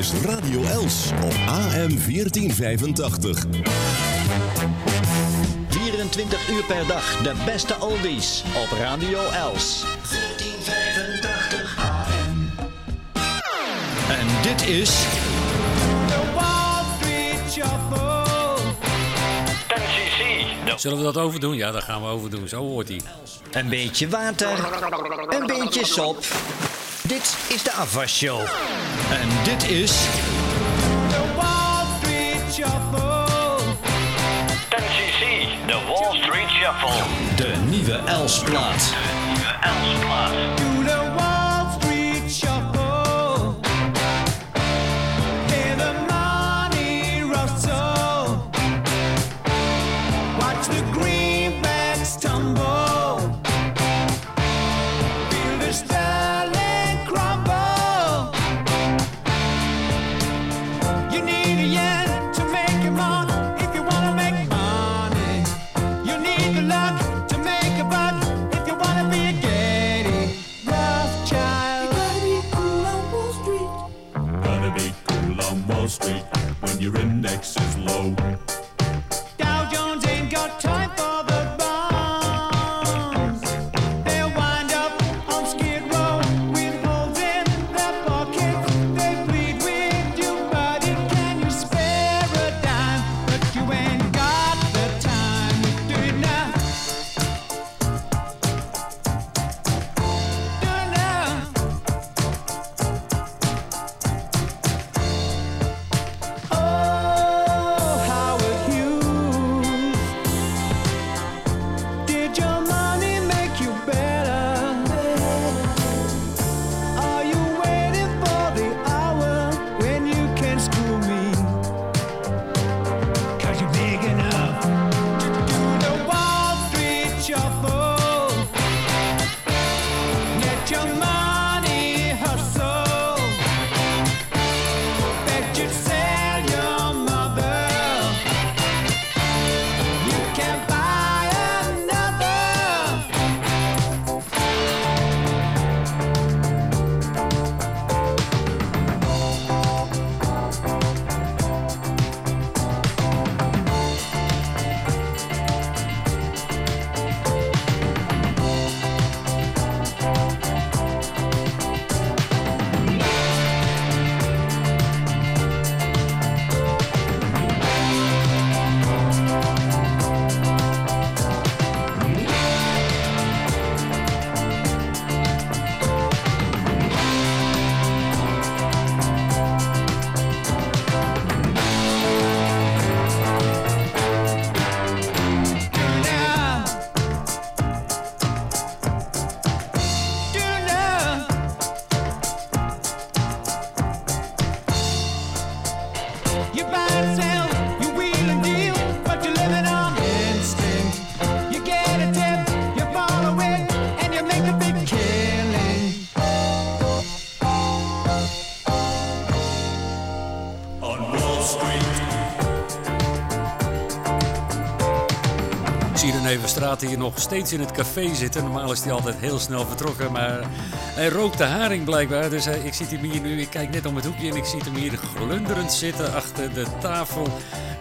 is Radio Els op AM 1485. 24 uur per dag de beste oldies op Radio Els. 1485 AM. En dit is... The Wall Street Shuffle. 10cc. Zullen we dat overdoen? Ja, dat gaan we overdoen. Zo hoort hij. Een beetje water, een beetje sop. Dit is de afwasshow. En dit is... The Wall Street Shuffle. 10cc, de Wall Street Shuffle. De nieuwe Els-plaat. De nieuwe Els-plaat. Zie René Verstraat hier nog steeds in het café zitten. Normaal is hij altijd heel snel vertrokken, maar hij rookt de haring blijkbaar. Dus hij- ik zit hem hier nu, ik kijk net om het hoekje en ik zie hem hier glunderend zitten achter de tafel.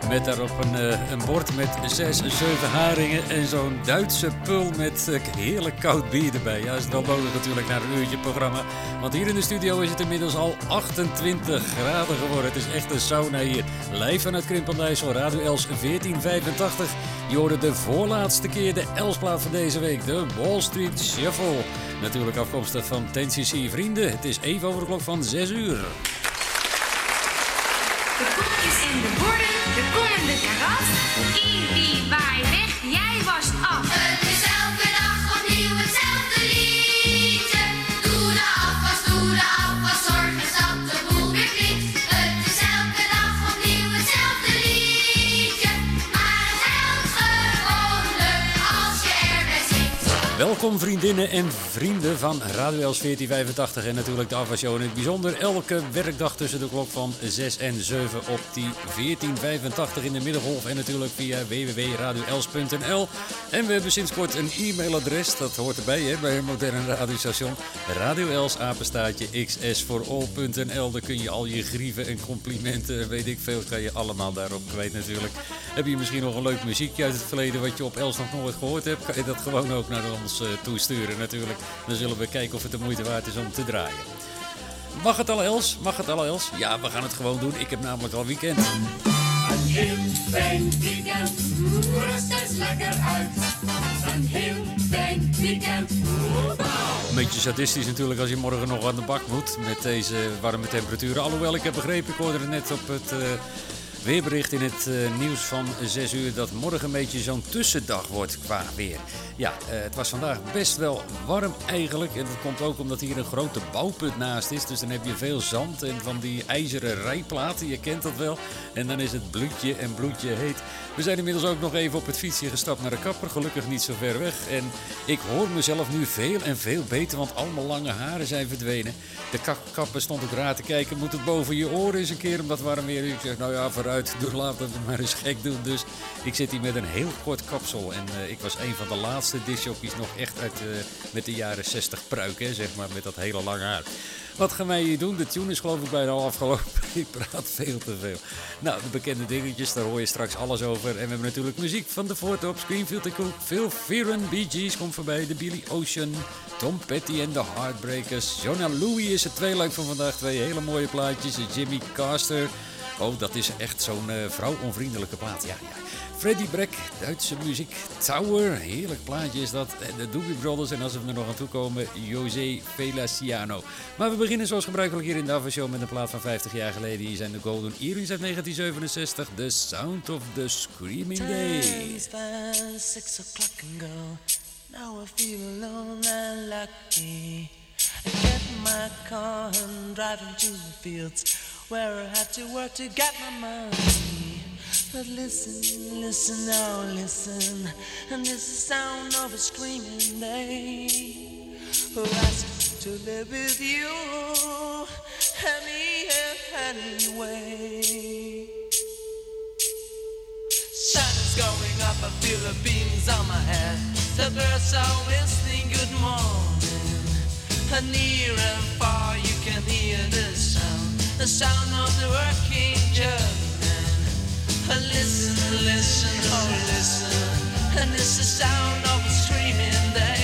Met daarop een, eh, een bord met zes, zeven haringen en zo'n Duitse pul met eh, heerlijk koud bier erbij. Ja, is het wel nodig natuurlijk naar een uurtje programma. Want hier in de studio is het inmiddels al 28 graden geworden. Het is echt een sauna hier. Live vanuit Krimpendijssel, Radio Els 1485. Je hoorde de voorlaatste keer de Elsplaat van deze week, de Wall Street Shuffle. Natuurlijk afkomstig van 10cc Vrienden. Het is even over de klok van 6 uur. De koekjes en de borden, de kom en de karat. Iwie, waai weg, jij wast af. Welkom vriendinnen en vrienden van Radio Els 1485 en natuurlijk de Afwashow in het bijzonder. Elke werkdag tussen de klok van 6 en 7 op die 1485 in de middengolf en natuurlijk via www.radioels.nl. En we hebben sinds kort een e-mailadres, dat hoort erbij hè, bij een moderne radiostation. Radio Els apenstaatje xs voor all.nl. Daar kun je al je grieven en complimenten, weet ik veel, kan je allemaal daarop kwijt natuurlijk. Heb je misschien nog een leuk muziekje uit het verleden wat je op Els nog nooit gehoord hebt, kan je dat gewoon ook naar ons eh, toesturen natuurlijk. Dan zullen we kijken of het de moeite waard is om te draaien. Mag het al Els? Mag het al Els? Ja, we gaan het gewoon doen. Ik heb namelijk al weekend. Een heel fijn weekend, rust eens lekker uit. Een heel fijn weekend, Een beetje sadistisch natuurlijk als je morgen nog aan de bak moet met deze warme temperaturen. Alhoewel, ik heb begrepen, ik hoorde het net op het eh, weerbericht in het eh, nieuws van 6 uur... dat morgen een beetje zo'n tussendag wordt qua weer. Ja, eh, het was vandaag best wel warm eigenlijk. En dat komt ook omdat hier een grote bouwput naast is. Dus dan heb je veel zand en van die ijzeren rijplaten, je kent dat wel. En dan is het bloedje en bloedje heet. We zijn inmiddels ook nog even op het fietsje gestapt naar de kapper. Gelukkig niet zo ver weg. En ik hoor mezelf nu veel en veel beter, want al mijn lange haren zijn verdwenen. De ka- kapper stond ook raar te kijken. Moet het boven je oren eens een keer, omdat warm weer. Ik zeg, nou ja, vooruit. Doe, laat het maar eens gek doen. Dus ik zit hier met een heel kort kapsel. En eh, ik was een van de laatste discjockeys nog echt uit eh, met de jaren 60 pruik, zeg maar, met dat hele lange haar. Wat gaan wij hier doen? De tune is geloof ik bijna al afgelopen. Ik praat veel te veel. Nou, de bekende dingetjes, daar hoor je straks alles over. En we hebben natuurlijk muziek van de Voortop, Greenfield en Cook, Phil Fearon, Bee Gees komt voorbij, de Billy Ocean, Tom Petty en de Heartbreakers. Jonah Louie is het tweeluik van vandaag, twee hele mooie plaatjes. Jimmy Caster, oh dat is echt zo'n eh, vrouwonvriendelijke plaat. Ja, ja. Freddie Breck, Duitse muziek. Tower, heerlijk plaatje is dat. En De Doobie Brothers en als we er nog aan toe komen, José Feliciano. Maar we beginnen zoals gebruikelijk hier in de Show met een plaat van 50 jaar geleden. Hier zijn de Golden Earrings uit 1967. The Sound of the Screaming Day. Now I feel alone and lucky. I get my car and drive into the fields where I have to work to get my money. But listen, listen, now listen, and this is the sound of a screaming day. Who oh, asked to live with you any if anyway? Sun is going up, I feel the beams on my head. The birds are whistling good morning. And near and far you can hear sound, the sound of the working journeyman. And listen, listen, oh listen, and it's the sound of a screaming day.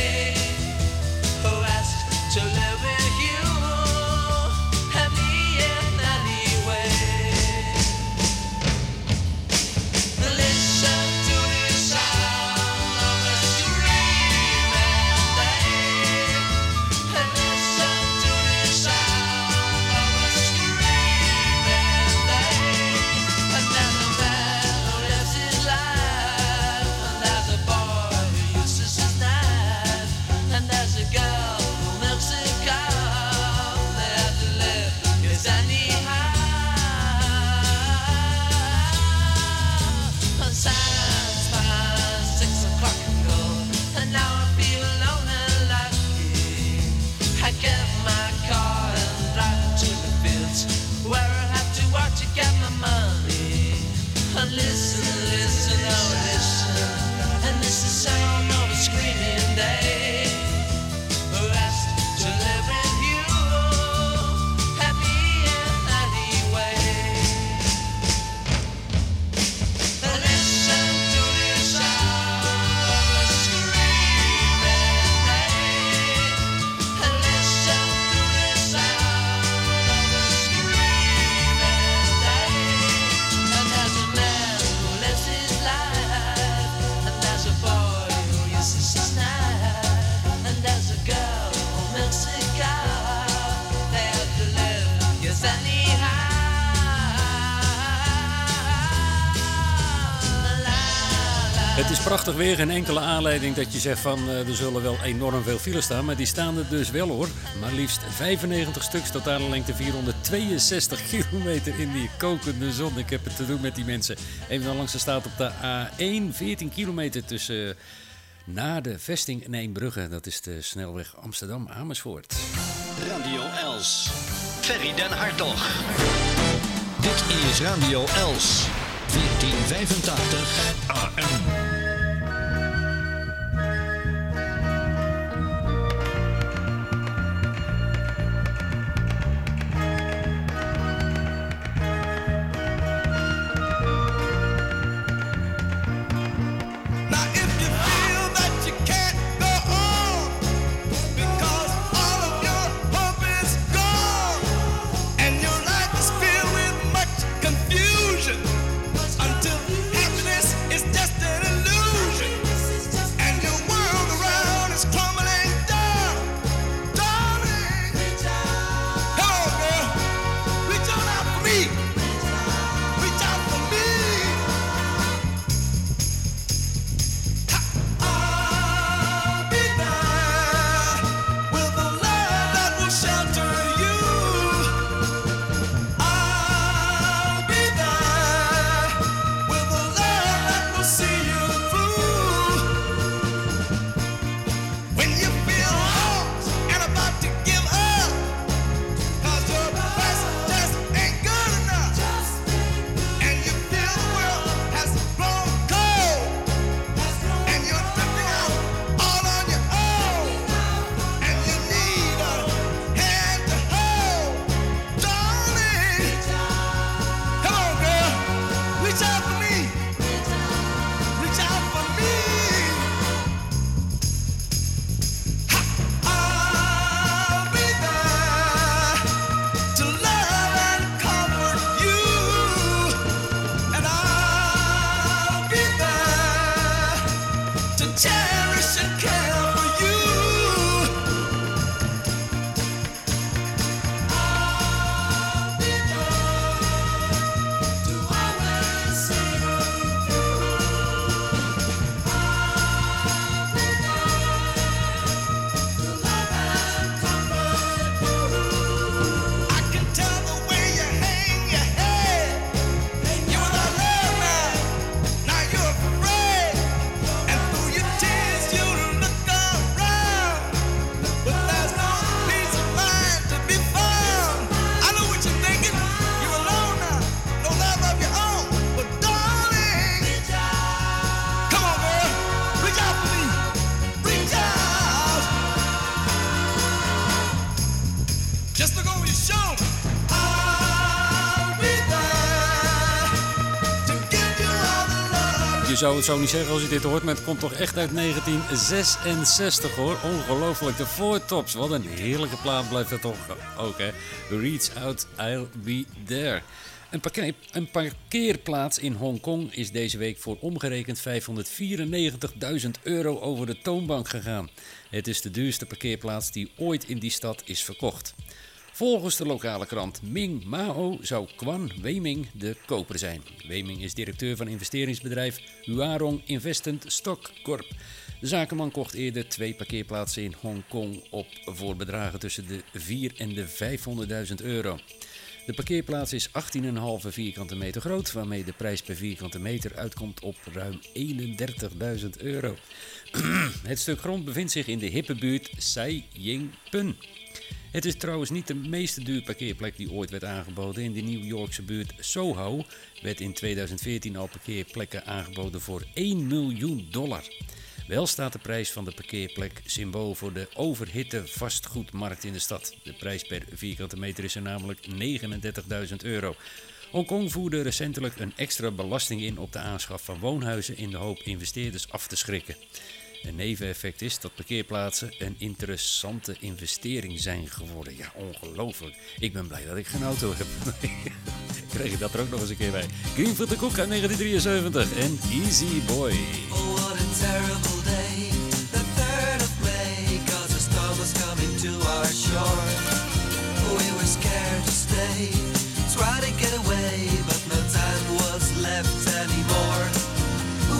Prachtig weer, geen enkele aanleiding dat je zegt van eh, er zullen wel enorm veel files staan. Maar die staan er dus wel hoor. Maar liefst 95 stuks, totale lengte 462 kilometer in die kokende zon. Ik heb het te doen met die mensen. Even dan langs de staat op de A1, 14 kilometer tussen Na de vesting in Eembrugge, dat is de snelweg Amsterdam-Amersfoort. Radio Els. Ferry den Hartog. Dit is Radio Els. 1485 AM. Zou het zo niet zeggen als je dit hoort, maar het komt toch echt uit 1966 hoor. Ongelooflijk, de Four Tops. Wat een heerlijke plaat blijft dat toch ook hè. Reach out, I'll be there. Een, een parkeerplaats in Hongkong is deze week voor omgerekend 594.000 euro over de toonbank gegaan. Het is de duurste parkeerplaats die ooit in die stad is verkocht. Volgens de lokale krant Ming Mao zou Kwan Weming de koper zijn. Weming is directeur van investeringsbedrijf Huarong Investment Stock Corp. De zakenman kocht eerder twee parkeerplaatsen in Hongkong op voor bedragen tussen de 4 en de 500.000 euro. De parkeerplaats is 18,5 vierkante meter groot, waarmee de prijs per vierkante meter uitkomt op ruim 31.000 euro. Het stuk grond bevindt zich in de hippe buurt Sai Ying Pun. Het is trouwens niet de meest duur parkeerplek die ooit werd aangeboden. In de New Yorkse buurt Soho werd in 2014 al parkeerplekken aangeboden voor 1 miljoen dollar. Wel staat de prijs van de parkeerplek symbool voor de overhitte vastgoedmarkt in de stad. De prijs per vierkante meter is er namelijk 39.000 euro. Hongkong voerde recentelijk een extra belasting in op de aanschaf van woonhuizen in de hoop investeerders af te schrikken. Een neveneffect is dat parkeerplaatsen een interessante investering zijn geworden. Ja, ongelooflijk. Ik ben blij dat ik geen auto heb. Kreeg ik dat er ook nog eens een keer bij. Greenfield de Koek uit 1973 en Easy Boy. Oh, what a terrible day, the 3rd of May, cause a storm was coming to our shore. We were scared to stay, try to get away, but no time was left anymore.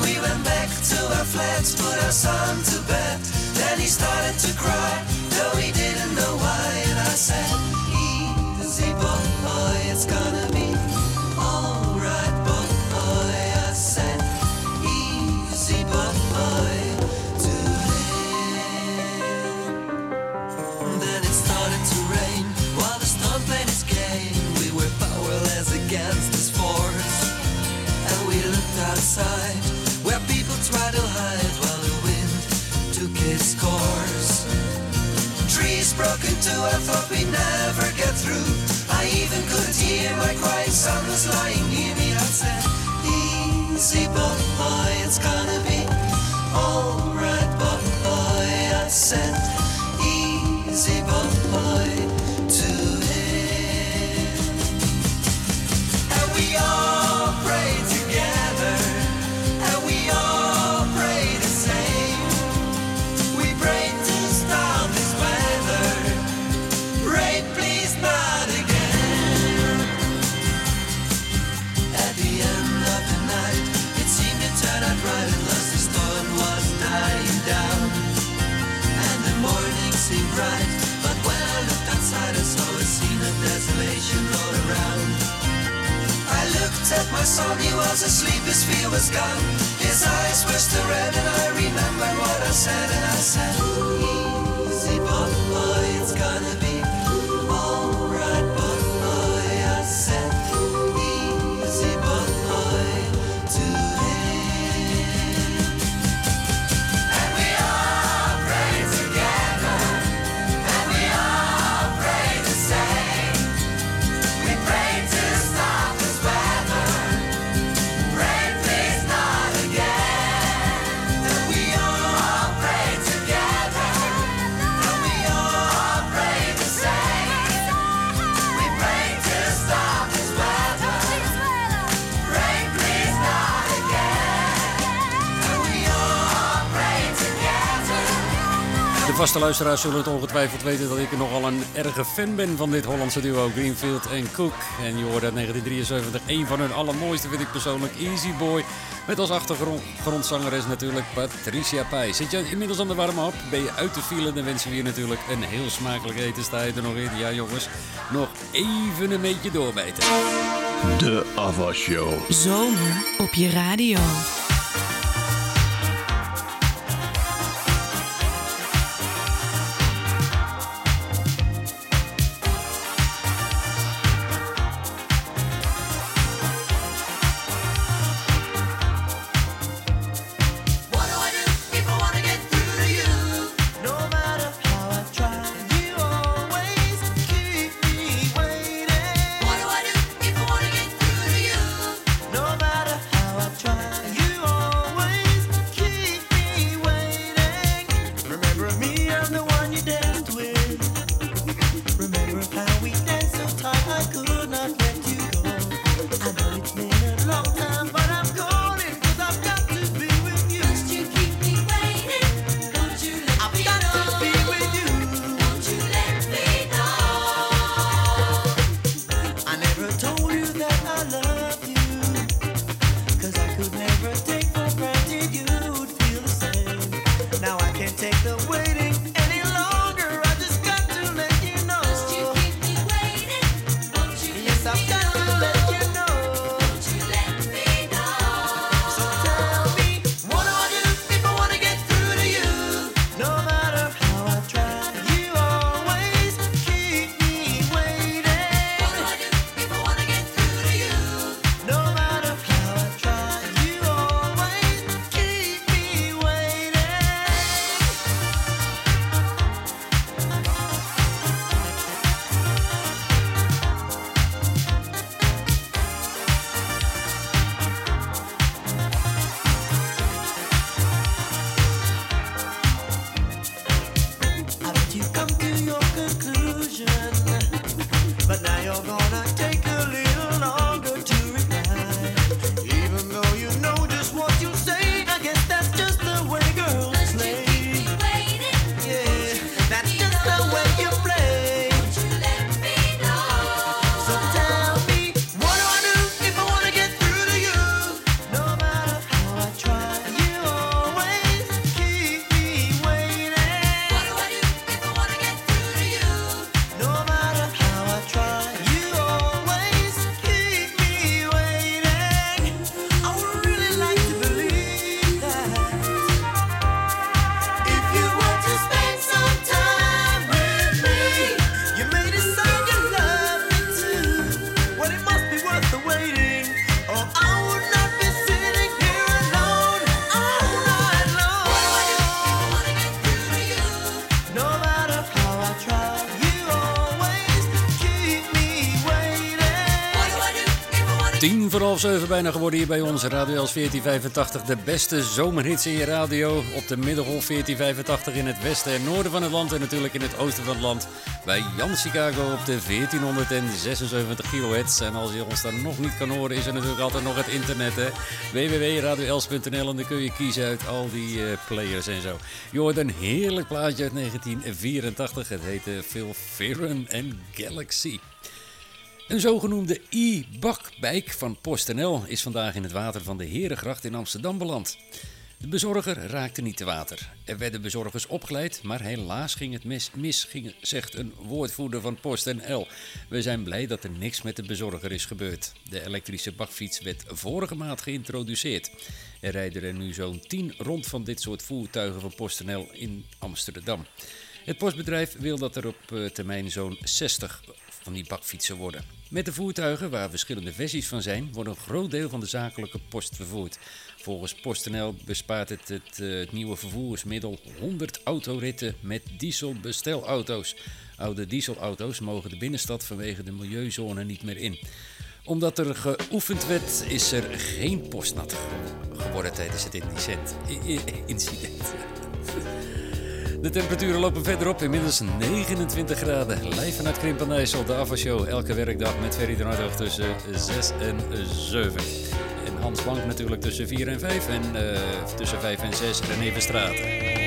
We went back to our flats, put our son to bed, then he started to cry, though he didn't know why, and I said, easy boy, it's gonna be vaste luisteraars zullen het ongetwijfeld weten dat ik nogal een erge fan ben van dit Hollandse duo Greenfield en Cook. En je hoorde uit 1973 een van hun allermooiste vind ik persoonlijk Easy Boy. Met als achtergrondzangeres natuurlijk Patricia Pij. Zit je inmiddels aan de warme hap? Ben je uit de file? Dan wensen we je natuurlijk een heel smakelijk etenstijd. Er nog in. Ja jongens, nog even een beetje doorbijten. De Ava Show. Zomer op je radio. Tien voor half zeven bijna geworden hier bij ons. Radio Els 1485. De beste zomerhits in je radio. Op de Middengolf 1485 in het westen en noorden van het land. En natuurlijk in het oosten van het land. Bij Jan Chicago op de 1476 kilohertz. En als je ons dan nog niet kan horen, is er natuurlijk altijd nog het internet. www.radioels.nl En dan kun je kiezen uit al die eh, players en zo. Je hoort een heerlijk plaatje uit 1984. Het heette Phil Ferren en Galaxy. Een zogenoemde e-bakbijk van PostNL is vandaag in het water van de Herengracht in Amsterdam beland. De bezorger raakte niet te water. Er werden bezorgers opgeleid, maar helaas ging het mis, mis ging, zegt een woordvoerder van PostNL. We zijn blij dat er niks met de bezorger is gebeurd. De elektrische bakfiets werd vorige maand geïntroduceerd. Er rijden er nu zo'n 10 rond van dit soort voertuigen van PostNL in Amsterdam. Het postbedrijf wil dat er op eh, termijn zo'n 60 van die bakfietsen worden. Met de voertuigen, waar verschillende versies van zijn, wordt een groot deel van de zakelijke post vervoerd. Volgens PostNL bespaart het het, eh, nieuwe vervoersmiddel 100 autoritten met dieselbestelauto's. Oude dieselauto's mogen de binnenstad vanwege de milieuzone niet meer in. Omdat er geoefend werd, is er geen postnat ge- geworden tijdens het incident. Incident. De temperaturen lopen verder op, inmiddels 29 graden. Live vanuit Krimpenijssel, de afwasshow. Elke werkdag met Ferry tussen 6 en 7. En Hans Blank natuurlijk tussen 4 en 5. En eh, tussen 5 en 6 René Verstraeten.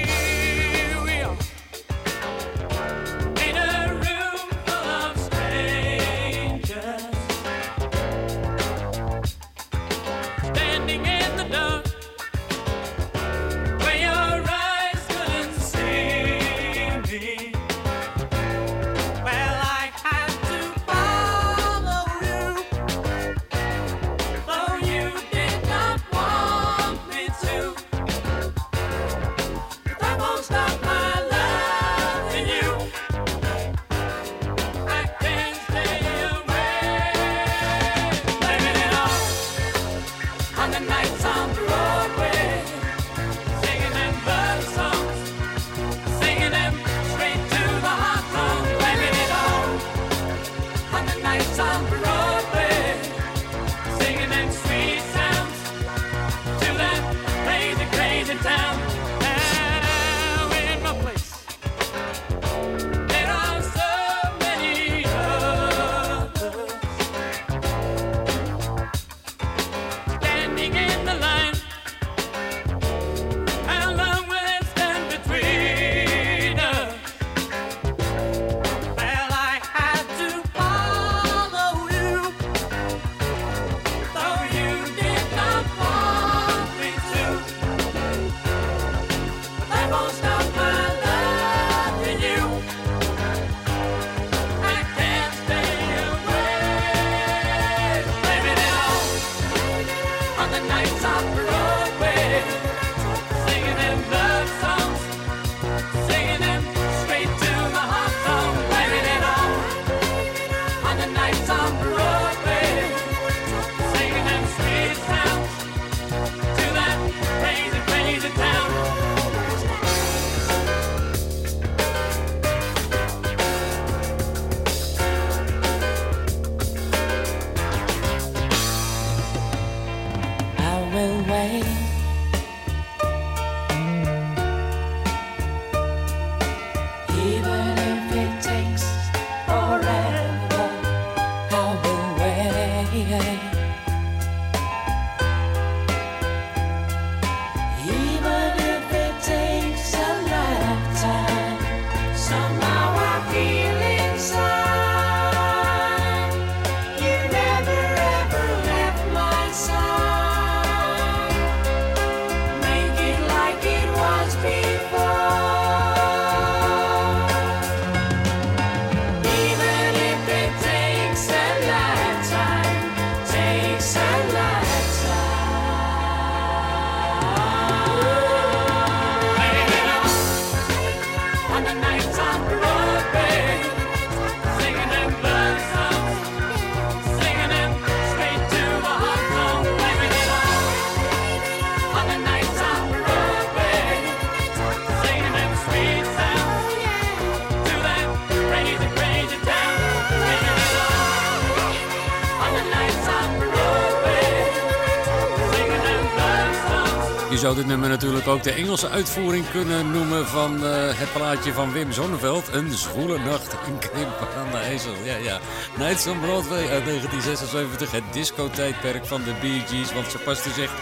de Engelse uitvoering kunnen noemen van eh, het plaatje van Wim Zonneveld. Een zwoele nacht een Krimpen aan de IJssel. Ja, ja. Nights on Broadway uit 1976. Het discotijdperk van de Bee Gees. Want ze paste zich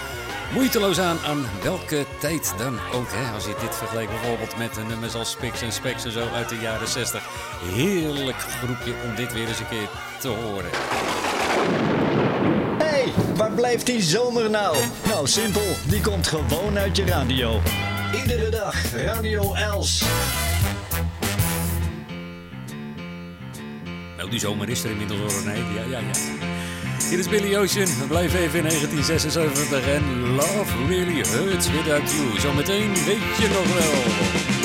moeiteloos aan aan welke tijd dan ook. Hè? Als je dit vergelijkt bijvoorbeeld met de nummers als Spix en Specs en zo uit de jaren 60. Heerlijk groepje om dit weer eens een keer te horen. Waar blijft die zomer nou? Nou, simpel. Die komt gewoon uit je radio. Iedere dag Radio Els. Nou, die zomer is er inmiddels al, nee. Ja, ja, ja. Dit is Billy Ocean. We blijven even in 1976 en Love Really Hurts Without You. Zometeen weet je nog wel.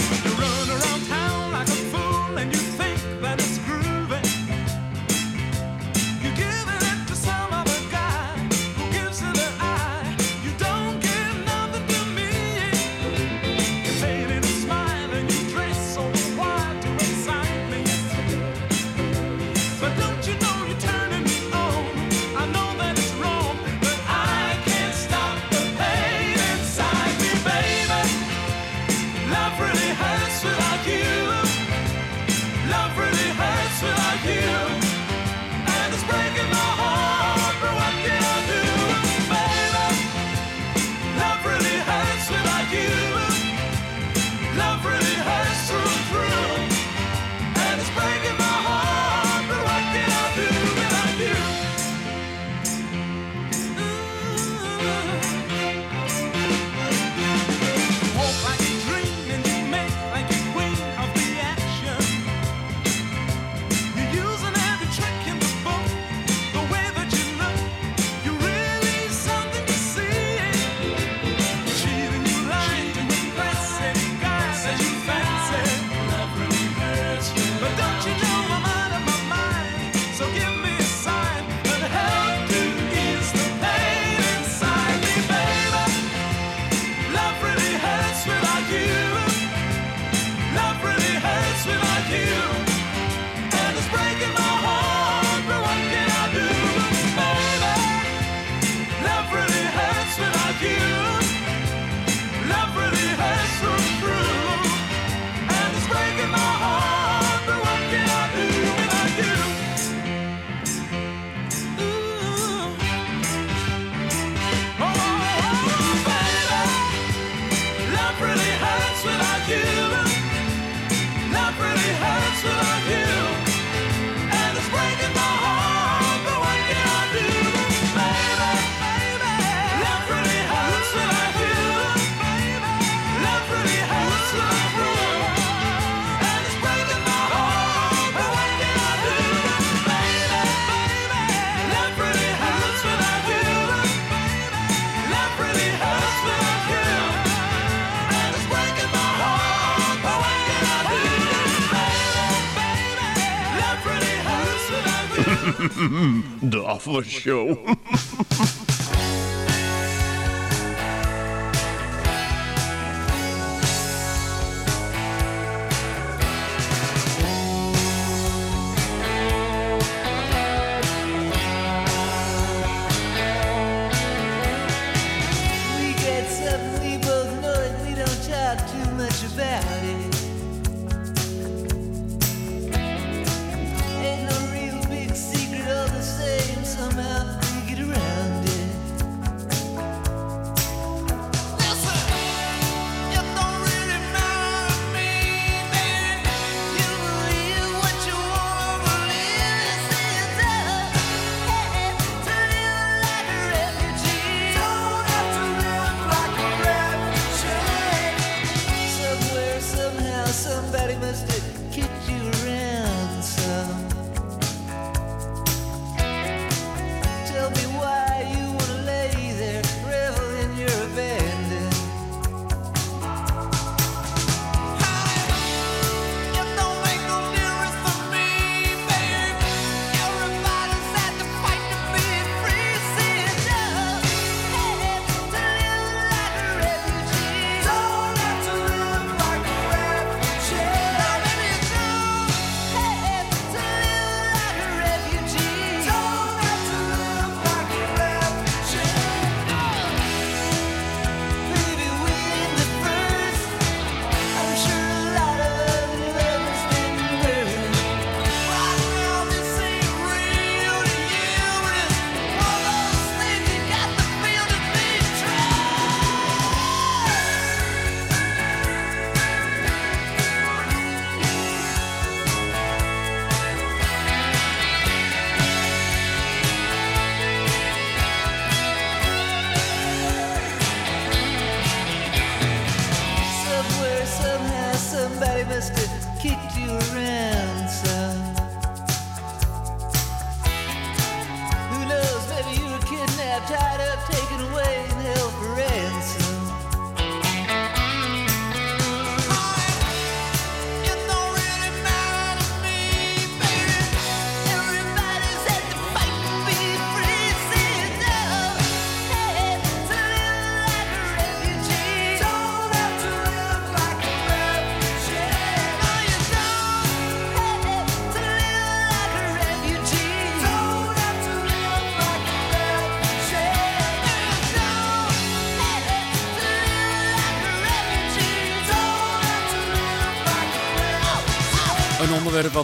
the Offer Show.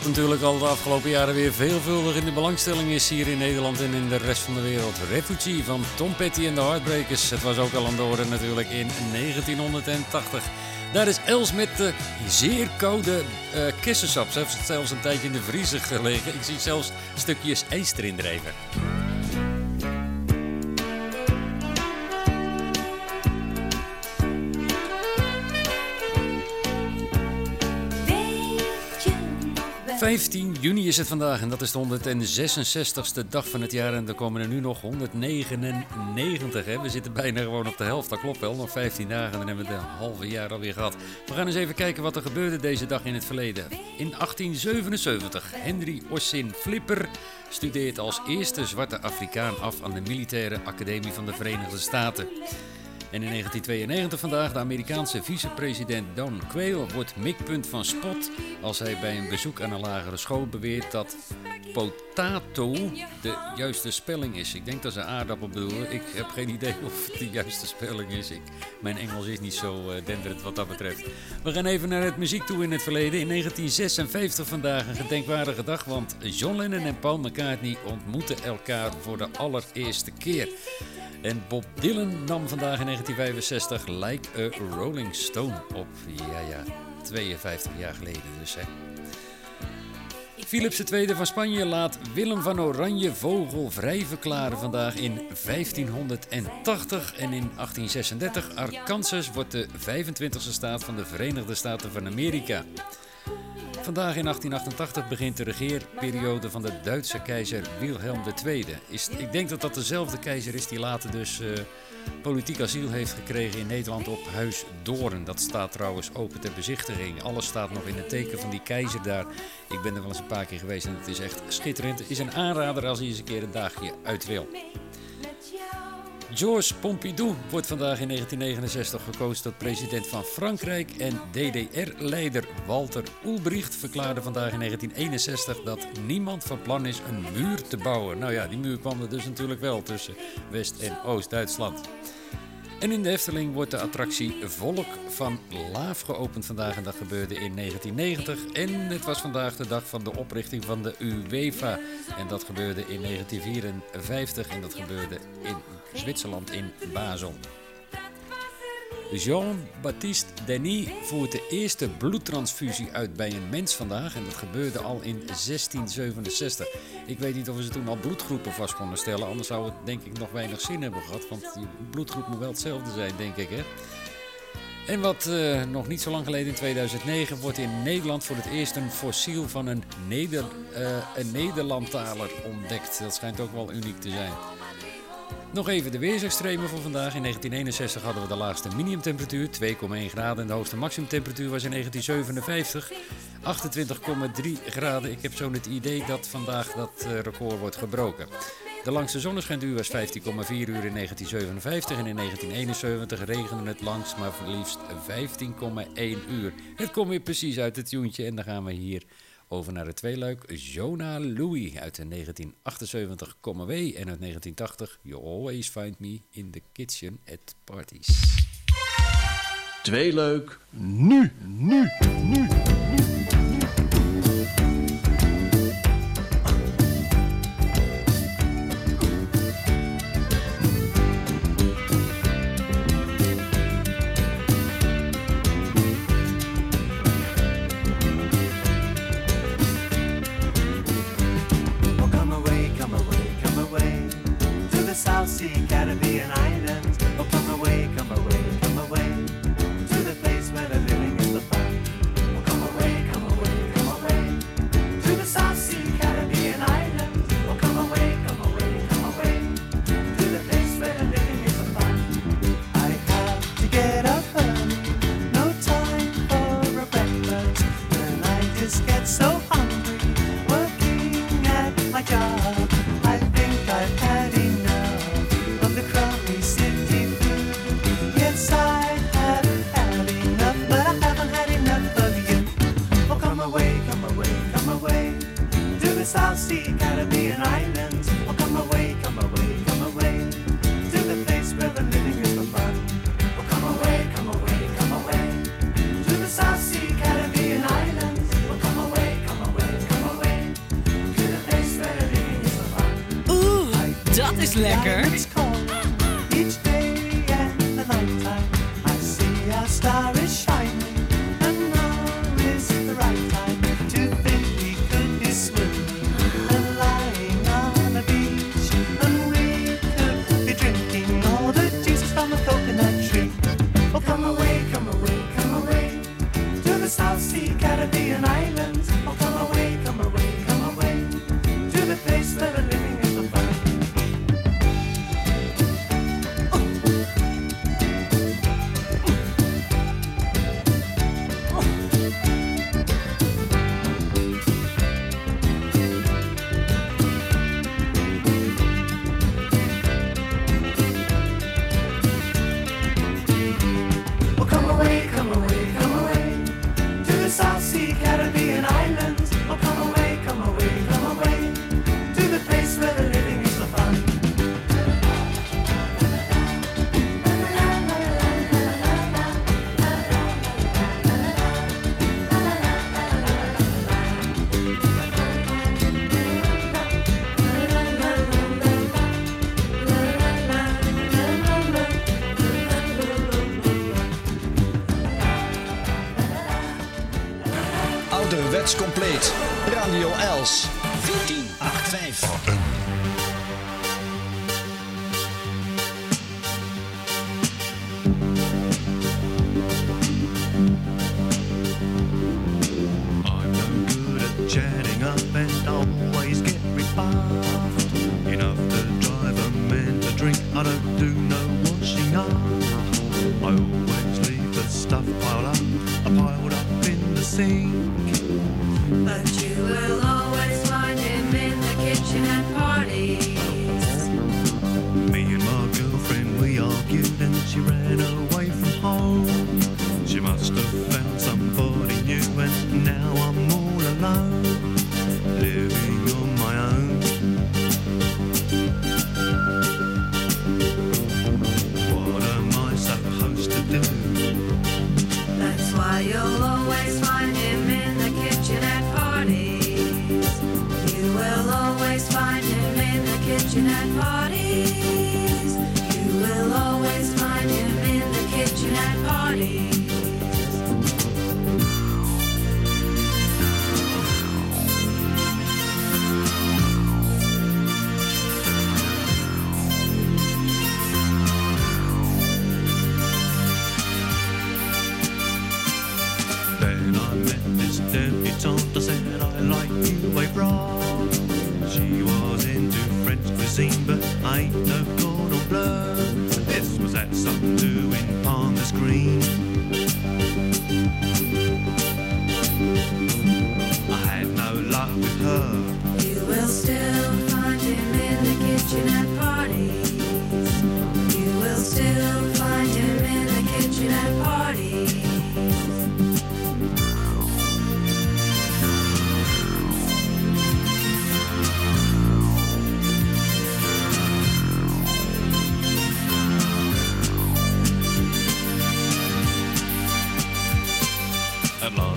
Natuurlijk al de afgelopen jaren weer veelvuldig in de belangstelling is hier in Nederland en in de rest van de wereld. Refugee van Tom Petty en de Heartbreakers. Het was ook al aan de orde natuurlijk in 1980. Daar is Els met de zeer koude kessensap. Ze heeft zelfs een tijdje in de vriezer gelegen. Ik zie zelfs stukjes ijs erin drijven. 15 juni is het vandaag en dat is de 166ste dag van het jaar. En er komen er nu nog 199. Hè? We zitten bijna gewoon op de helft. Dat klopt wel, nog 15 dagen en dan hebben we het halve jaar alweer gehad. We gaan eens even kijken wat er gebeurde deze dag in het verleden. In 1877, Henry Ossin Flipper studeert als eerste zwarte Afrikaan af aan de Militaire Academie van de Verenigde Staten. En in 1992 vandaag, de Amerikaanse vicepresident Don Quayle wordt mikpunt van spot als hij bij een bezoek aan een lagere school beweert dat potato de juiste spelling is. Ik denk dat ze aardappel bedoelen. Ik heb geen idee of het de juiste spelling is. Ik, mijn Engels is niet zo eh, denderend wat dat betreft. We gaan even naar het muziek toe in het verleden. In 1956 vandaag een gedenkwaardige dag, want John Lennon en Paul McCartney ontmoeten elkaar voor de allereerste keer. En Bob Dylan nam vandaag in 1965 Like a Rolling Stone op. Ja, ja, 52 jaar geleden dus, hè. Philips II van Spanje laat Willem van Oranje vogel vrij verklaren vandaag in 1580 en in 1836 Arkansas wordt de 25e staat van de Verenigde Staten van Amerika. Vandaag in 1888 begint de regeerperiode van de Duitse keizer Wilhelm II. Is, ik denk dat dat dezelfde keizer is die later dus eh, politiek asiel heeft gekregen in Nederland op Huis Doorn. Dat staat trouwens open ter bezichtiging. Alles staat nog in het teken van die keizer daar. Ik ben er wel eens een paar keer geweest en het is echt schitterend. Het is een aanrader als je eens een keer een dagje uit wil. Georges Pompidou wordt vandaag in 1969 gekozen tot president van Frankrijk en DDR-leider Walter Ulbricht verklaarde vandaag in 1961 dat niemand van plan is een muur te bouwen. Nou ja, die muur kwam er dus natuurlijk wel tussen West- en Oost-Duitsland. En in de Efteling wordt de attractie Volk van Laaf geopend vandaag en dat gebeurde in 1990. En het was vandaag de dag van de oprichting van de UEFA en dat gebeurde in 1954 en dat gebeurde in Zwitserland in Basel. Jean-Baptiste Denis voert de eerste bloedtransfusie uit bij een mens vandaag en dat gebeurde al in 1667. Ik weet niet of ze toen al bloedgroepen vast konden stellen, anders zou het denk ik nog weinig zin hebben gehad, want die bloedgroep moet wel hetzelfde zijn, denk ik hè. En wat eh, nog niet zo lang geleden, in 2009, wordt in Nederland voor het eerst een fossiel van een, Neder, eh, een Nederlandtaler ontdekt. Dat schijnt ook wel uniek te zijn. Nog even de weersextremen voor vandaag. In 1961 hadden we de laagste minimumtemperatuur, 2,1 graden. En de hoogste maximumtemperatuur was in 1957, 28,3 graden. Ik heb zo het idee dat vandaag dat eh, record wordt gebroken. De langste zonneschijnduur was 15,4 uur in 1957 en in 1971 regende het langst maar liefst 15,1 uur. Het komt weer precies uit het tuentje en dan gaan we hier over naar het tweeluik Jonah Louis uit de 1978 Come en uit 1980 You Always Find Me in the Kitchen at Parties. Tweeluik, nu, nu, nu. Oh, is lekker. I don't do no washing up. I always leave the stuff piled up, piled up in the sink. But you will but I ain't no cordon bleu. This was at some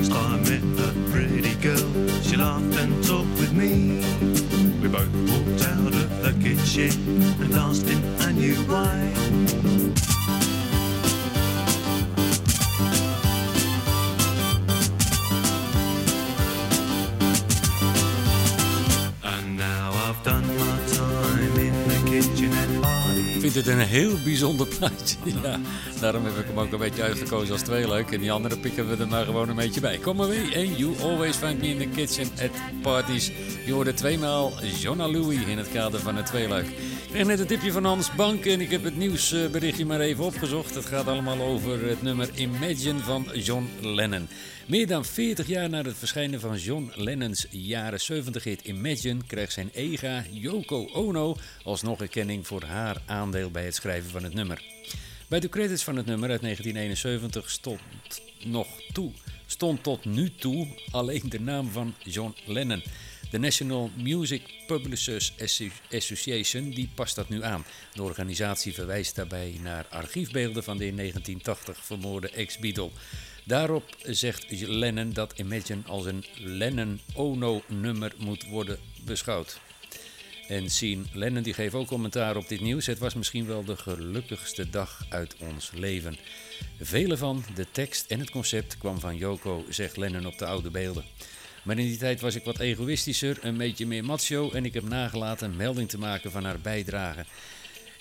last I met a pretty girl. She laughed and talked with me. We both walked out of the kitchen and danced in a new way. Het een heel bijzonder plaatje. Ja, daarom heb ik hem ook een beetje uitgekozen als tweeluik. En die andere pikken we er maar gewoon een beetje bij. Come away and you always find me in the kitchen at parties. Je hoorde tweemaal Jonna Louie in het kader van het tweeluik. Kreeg net een tipje van Hans Bank en ik heb het nieuwsberichtje maar even opgezocht. Het gaat allemaal over het nummer Imagine van John Lennon. Meer dan 40 jaar na het verschijnen van John Lennons jaren 70 hit Imagine kreeg zijn ega Yoko Ono alsnog erkenning voor haar aandeel bij het schrijven van het nummer. Bij de credits van het nummer uit 1971 stond nog toe stond tot nu toe alleen de naam van John Lennon. De National Music Publishers Associ- Association die past dat nu aan. De organisatie verwijst daarbij naar archiefbeelden van de in 1980 vermoorde ex-Beatle. Daarop zegt Lennon dat Imagine als een Lennon-Ono-nummer moet worden beschouwd. En Sean Lennon die geeft ook commentaar op dit nieuws. Het was misschien wel de gelukkigste dag uit ons leven. Vele van de tekst en het concept kwam van Yoko, zegt Lennon op de oude beelden. Maar in die tijd was ik wat egoïstischer, een beetje meer macho en ik heb nagelaten melding te maken van haar bijdrage.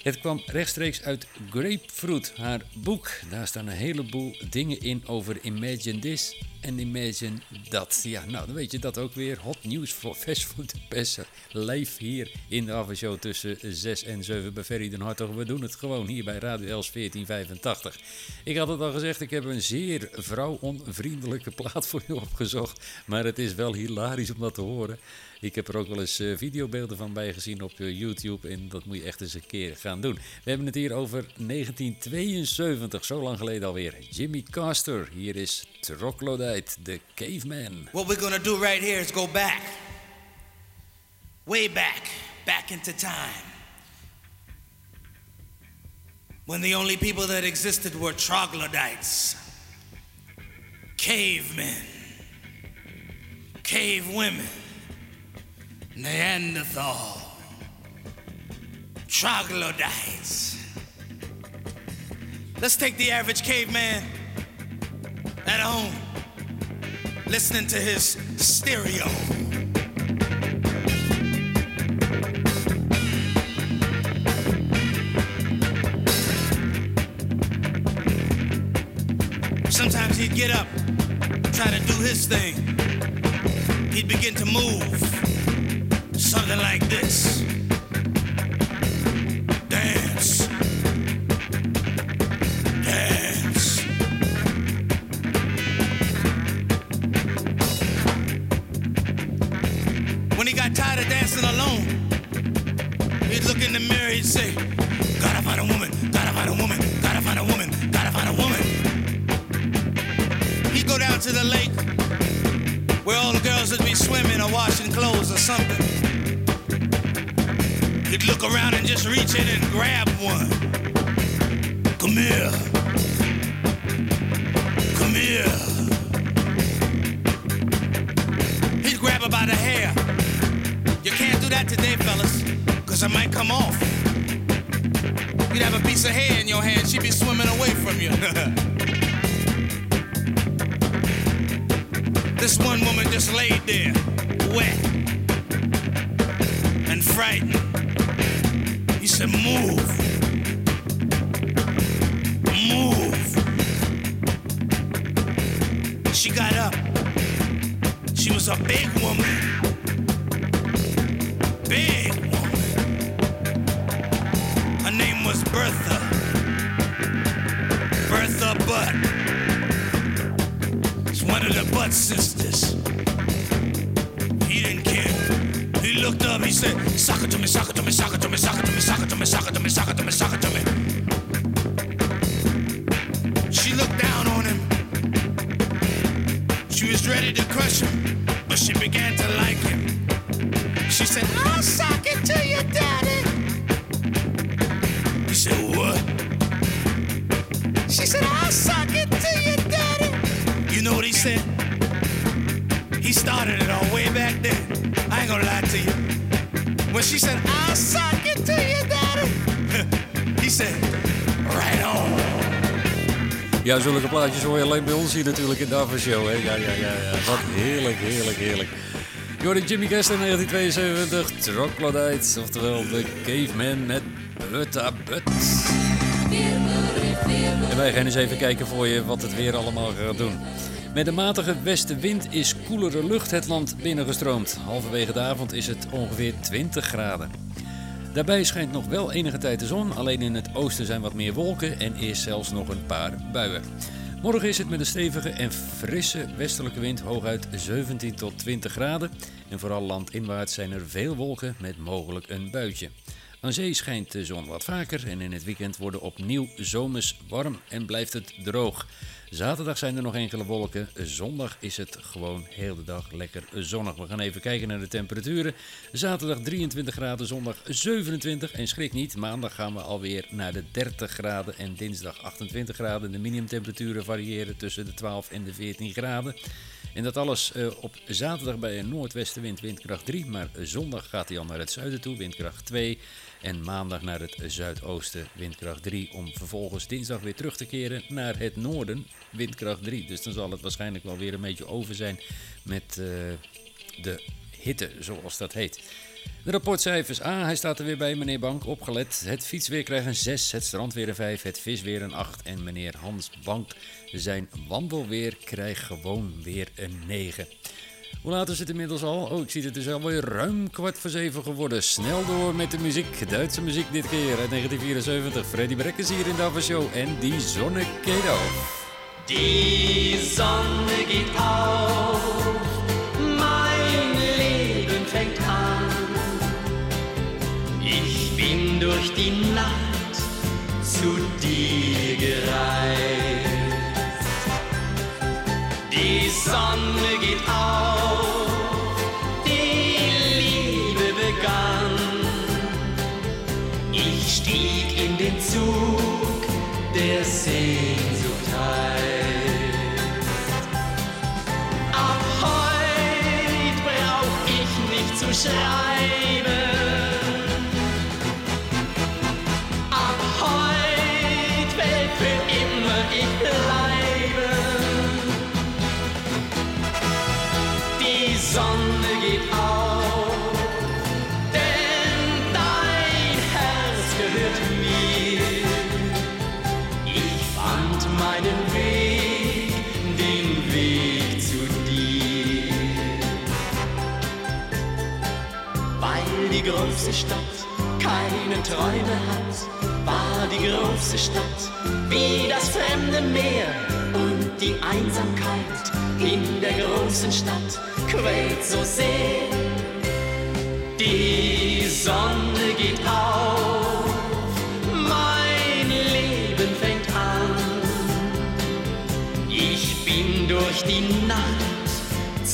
Het kwam rechtstreeks uit Grapefruit, haar boek. Daar staan een heleboel dingen in over Imagine This en Imagine Dat. Ja, nou dan weet je dat ook weer. Hot nieuws voor de Bessen. Live hier in de avondshow tussen 6 en 7 bij Ferry den Hartog. We doen het gewoon hier bij Radio Els 1485. Ik had het al gezegd, ik heb een zeer vrouwonvriendelijke plaat voor u opgezocht. Maar het is wel hilarisch om dat te horen. Ik heb er ook wel eens eh, videobeelden van bij gezien op eh, YouTube. En dat moet je echt eens een keer gaan doen. We hebben het hier over 1972, zo lang geleden alweer. Jimmy Castor, hier is The Caveman. What we're gonna do right here is go back. Way back. Back into time. When the only people that existed were troglodytes, cavemen, cave women, Neanderthal, troglodytes. Let's take the average caveman at home listening to his stereo. Sometimes he'd get up, try to do his thing. He'd begin to move, something like this. Swimming or washing clothes or something. He'd look around and just reach in and grab one. Come here. Come here. He'd grab her by the hair. You can't do that today, fellas, because it might come off. You'd have a piece of hair in your hand, she'd be swimming away from you. this one woman just laid there, wet and frightened. He said, Move. Move. She got up. She was a big woman. Big woman. Her name was Bertha. Bertha Butt. It's one of the Butt He said, Suck it to me, suck it to me, suck it to me, suck it to me, suck it to me, suck it to me, suck it to me, suck it to me. She looked down on him. She was ready to crush him, but she began to like him. She said, I'll suck it to you, daddy. When she said, I'll suck it to you, daddy. he said, Right on. Ja, zulke plaatjes hoor je alleen bij ons hier natuurlijk in de Show. Ja, ja, ja, ja. Wat heerlijk, heerlijk, heerlijk. Je hoorde Jimmy Guest in 1972, Troglodytes, oftewel de Caveman met Butta Butt. En wij gaan eens even kijken voor je wat het weer allemaal gaat doen. Met een matige westenwind is koelere lucht het land binnengestroomd. Halverwege de avond is het ongeveer 20 graden. Daarbij schijnt nog wel enige tijd de zon, alleen in het oosten zijn wat meer wolken en eerst zelfs nog een paar buien. Morgen is het met een stevige en frisse westelijke wind hooguit 17 tot 20 graden. En vooral landinwaarts zijn er veel wolken met mogelijk een buitje. Aan zee schijnt de zon wat vaker en in het weekend worden opnieuw zomers warm en blijft het droog. Zaterdag zijn er nog enkele wolken. Zondag is het gewoon heel de dag lekker zonnig. We gaan even kijken naar de temperaturen. Zaterdag 23 graden, zondag 27. En schrik niet, maandag gaan we alweer naar de 30 graden en dinsdag 28 graden. De minimumtemperaturen variëren tussen de 12 en de 14 graden. En dat alles eh, op zaterdag bij een noordwestenwind windkracht 3. Maar zondag gaat hij al naar het zuiden toe, windkracht 2. En maandag naar het zuidoosten, windkracht 3. Om vervolgens dinsdag weer terug te keren naar het noorden, windkracht 3. Dus dan zal het waarschijnlijk wel weer een beetje over zijn met eh, de hitte, zoals dat heet. De rapportcijfers. Ah, hij staat er weer bij, meneer Bank. Opgelet. Het fietsweer krijgt een 6, het strandweer een 5, het visweer een 8. En meneer Hans Bank, zijn wandelweer krijgt gewoon weer een 9. Hoe laat is het inmiddels al? Oh, ik zie het is alweer ruim kwart voor zeven geworden. Snel door met de muziek. Duitse muziek dit keer uit 1974. Freddy Brekkers hier in de Show en die Zonne. Die Sonne geht auf, mein Leben fängt an. Ich bin durch die Nacht zu dir gereist. Die Sonne Träume hat, war die große Stadt wie das fremde Meer und die Einsamkeit in der großen Stadt quält so sehr. Die Sonne geht auf, mein Leben fängt an. Ich bin durch die Nacht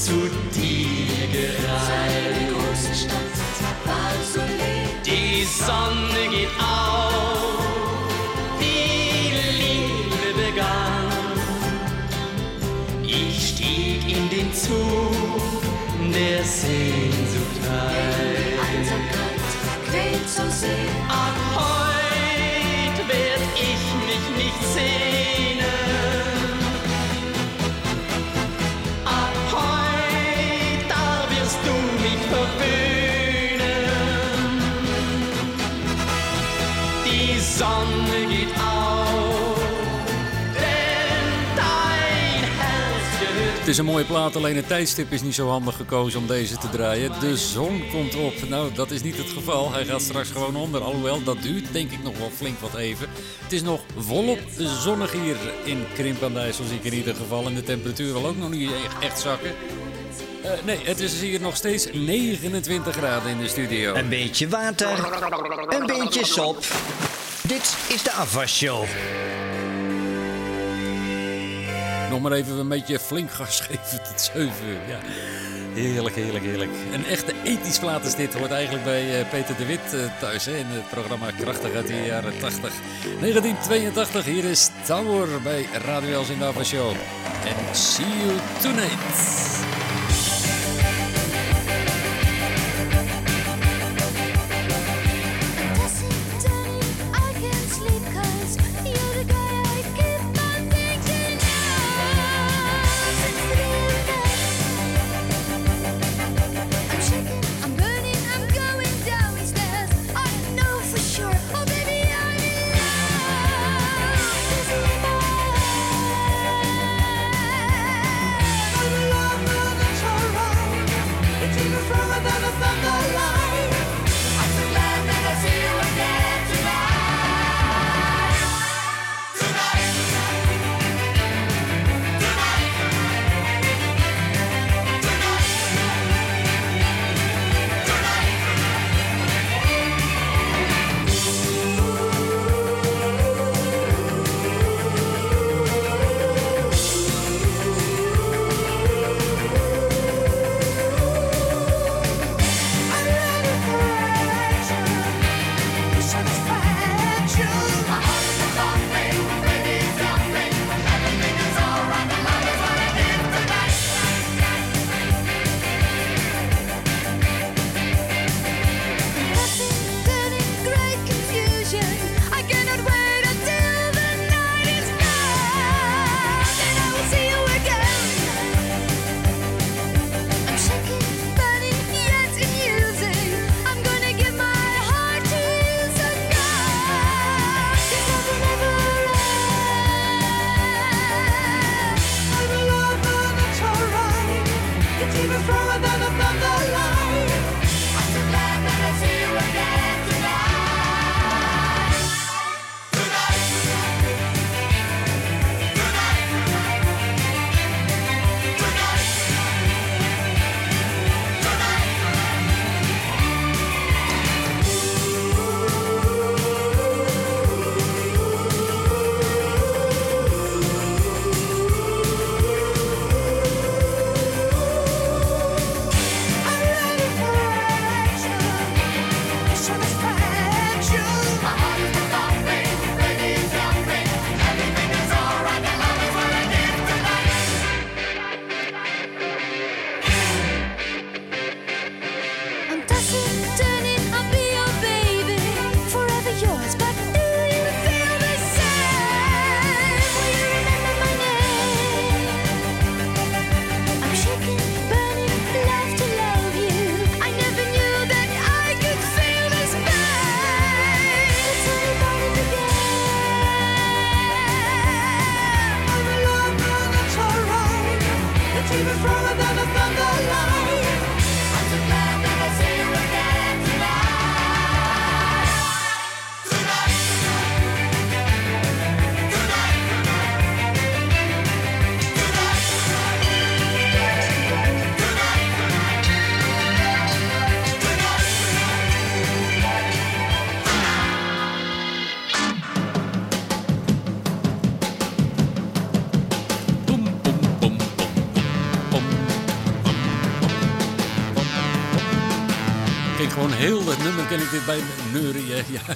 zu dir gereist. Die große Stadt war so leer. Die Sonne geht auf, die Liebe begann. Ich stieg in den Zug der Sehnsucht ein. Einsamkeit quält so sehr. Ab heut werd ich mich nicht sehnen. Sonne geht auf, denn dein Herz gehört Het is een mooie plaat, alleen het tijdstip is niet zo handig gekozen om deze te draaien. De zon komt op. Nou, dat is niet het geval. Hij gaat straks gewoon onder. Alhoewel, dat duurt denk ik nog wel flink wat even. Het is nog volop zonnig hier in Krimp aan de IJssel, zie ik in ieder geval. En de temperatuur wil ook nog niet echt- echt zakken. Eh, nee, het is hier nog steeds 29 graden in de studio. Een beetje water, een beetje sop. Dit is de afwasshow. Nog maar even een beetje flink gas geven tot 7 uur. Ja. Heerlijk, heerlijk, heerlijk. Een echte ethisch plaat is dit. Hoort eigenlijk bij eh, Peter de Wit eh, thuis hè, in het programma Krachtig uit de jaren 80. 1982, hier is Tower bij Radio Els in de Show. En see you tonight.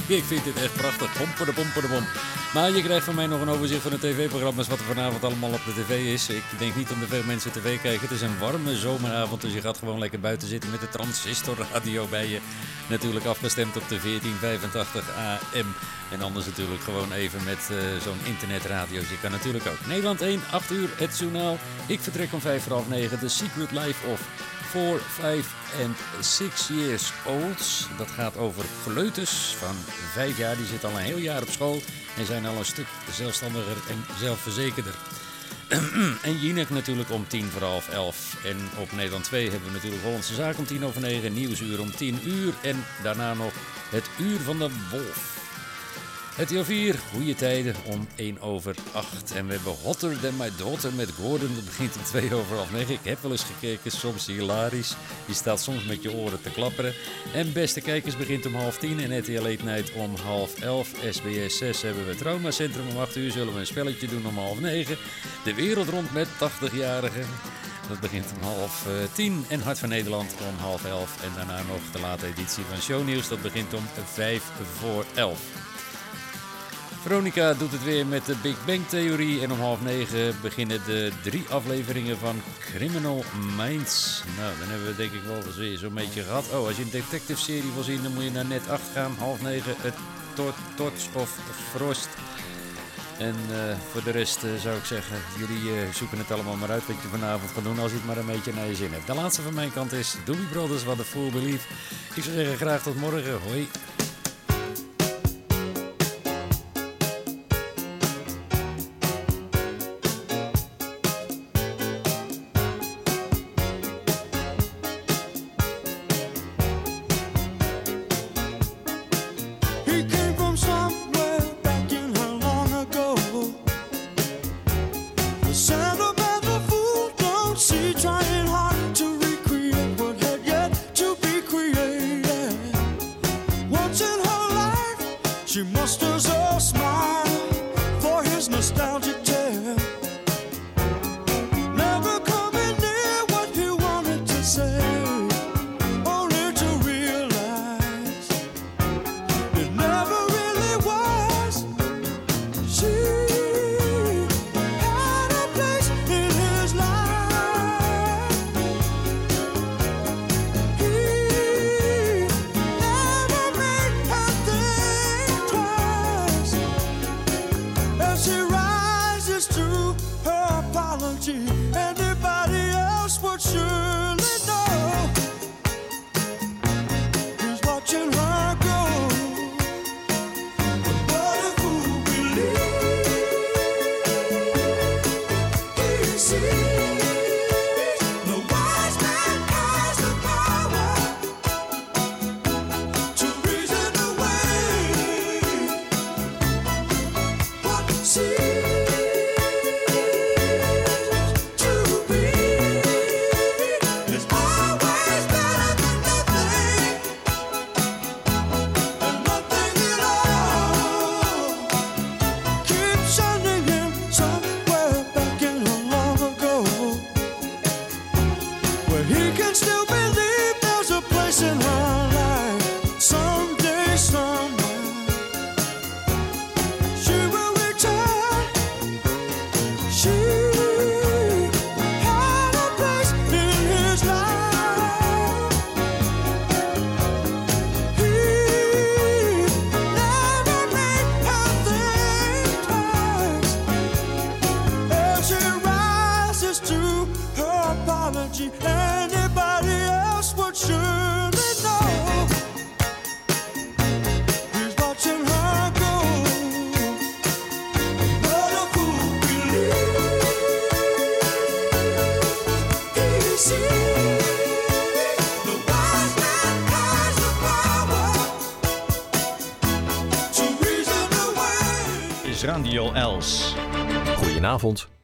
ik vind dit echt prachtig. Pomper de pomper de. Maar je krijgt van mij nog een overzicht van de tv-programma's wat er vanavond allemaal op de tv is. Ik denk niet dat er veel mensen tv kijken. Het is een warme zomeravond, dus je gaat gewoon lekker buiten zitten met de transistorradio bij je. Natuurlijk afgestemd op de 1485 AM. En anders natuurlijk gewoon even met eh, zo'n internetradio. Je kan natuurlijk ook. Nederland 1, 8 uur, het journaal. Ik vertrek om 5 voor half 9. The Secret Life of 4, 5 en 6 years olds. Dat gaat over kleuters van 5 jaar. Die zitten al een heel jaar op school en zijn al een stuk zelfstandiger en zelfverzekerder. en Jinek natuurlijk om tien voor half elf. En op Nederland 2 hebben we natuurlijk Hollandse Zaak om tien over negen. Nieuwsuur om tien uur. En daarna nog het Uur van de Wolf. Uur 4, goede tijden om 1 over 8. En we hebben Hotter Than My Daughter met Gordon. Dat begint om 2 over half 9. Ik heb wel eens gekeken, soms hilarisch. Je staat soms met je oren te klapperen. En Beste Kijkers begint om half 10 en RTL Late Night om half 11. SBS 6 hebben we Trauma Centrum om 8 uur. Zullen we een spelletje doen om half 9. De wereld rond met 80-jarigen. Dat begint om half eh, tien en Hart van Nederland om half elf. En daarna nog de late editie van Shownieuws. Dat begint om vijf voor elf. Veronica doet het weer met de Big Bang Theorie. En om half negen beginnen de drie afleveringen van Criminal Minds. Nou, dan hebben we denk ik wel weer zo'n beetje gehad. Oh, als je een detective serie wil zien, dan moet je naar net 8 gaan. Half negen, het Tots of Frost. En eh, voor de rest eh, zou ik zeggen, jullie eh, zoeken het allemaal maar uit wat je vanavond gaat doen als je het maar een beetje naar je zin hebt. De laatste van mijn kant is Doobie Brothers, wat de Full Belief. Ik zou zeggen graag tot morgen. Hoi. To